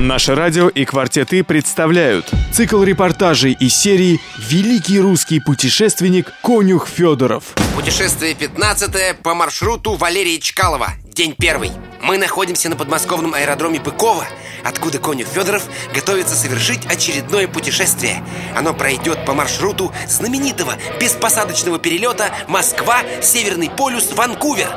Наше радио и «Квартеты» представляют цикл репортажей из серии «Великий русский путешественник Конюх Федоров». Путешествие 15 по маршруту Валерия Чкалова. День первый. Мы находимся на подмосковном аэродроме Быкова, откуда Конюх Федоров готовится совершить очередное путешествие. Оно пройдет по маршруту знаменитого беспосадочного перелета Москва-Северный полюс Ванкувер,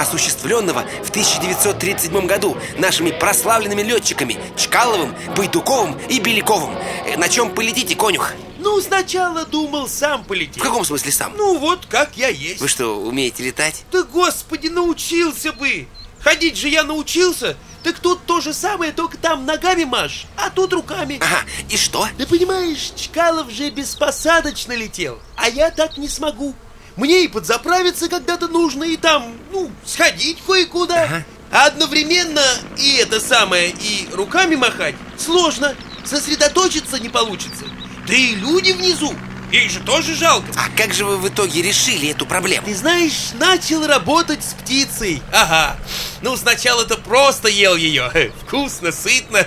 осуществленного в 1937 году нашими прославленными летчиками Чкаловым, Байдуковым и Беляковым. Э, На чем полетите, Конюх? Ну, сначала думал сам полететь В каком смысле сам? Ну, вот как я есть Вы что, умеете летать? Да, господи, научился бы Ходить же я научился Так тут то же самое, только там ногами машь А тут руками Ага, и что? Да понимаешь, Чкалов же беспосадочно летел А я так не смогу Мне и подзаправиться когда-то нужно И там, ну, сходить кое-куда. Ага. А одновременно и это самое, и руками махать сложно Сосредоточиться не получится. Да и люди внизу Их же тоже жалко. А как же вы в итоге решили эту проблему? Ты знаешь, начал работать с птицей. Ага. Ну, сначала-то просто ел ее Вкусно, сытно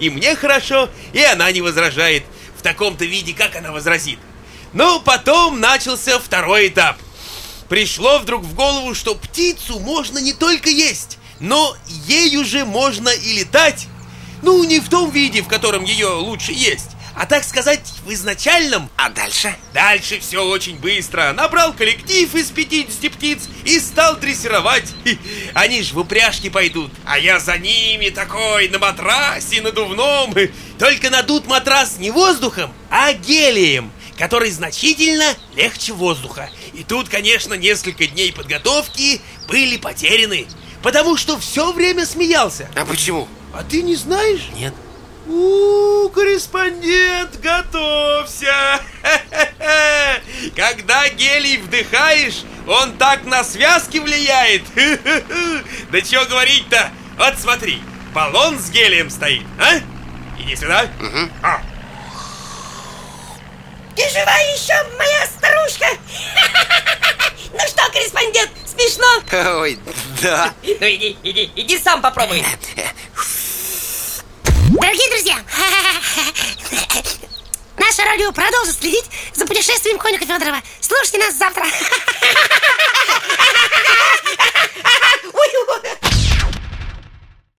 И мне хорошо, и она не возражает. В таком-то виде, как она возразит Ну, потом начался второй этап Пришло вдруг в голову, что птицу можно не только есть Но ею же можно и летать Ну, не в том виде, в котором ее лучше есть А так сказать, в изначальном А дальше? Дальше все очень быстро. Набрал коллектив из 50 птиц и стал дрессировать. Они ж в упряжки пойдут, а я за ними такой на матрасе надувном. Только надут матрас не воздухом, а гелием, который значительно легче воздуха. И тут, конечно, несколько дней подготовки были потеряны, потому что все время смеялся. А почему? А ты не знаешь? Нет У, корреспондент, готовься! Когда гелий вдыхаешь, он так на связки влияет. Да чего говорить-то? Вот смотри, баллон с гелием стоит, а? Иди сюда. А, Ты жива еще, моя старушка? Ну что, корреспондент, смешно? Ой, да Ну иди, иди, иди сам попробуй. Дорогие друзья, наше радио продолжит следить за путешествием Конюха Федорова. Слушайте нас завтра.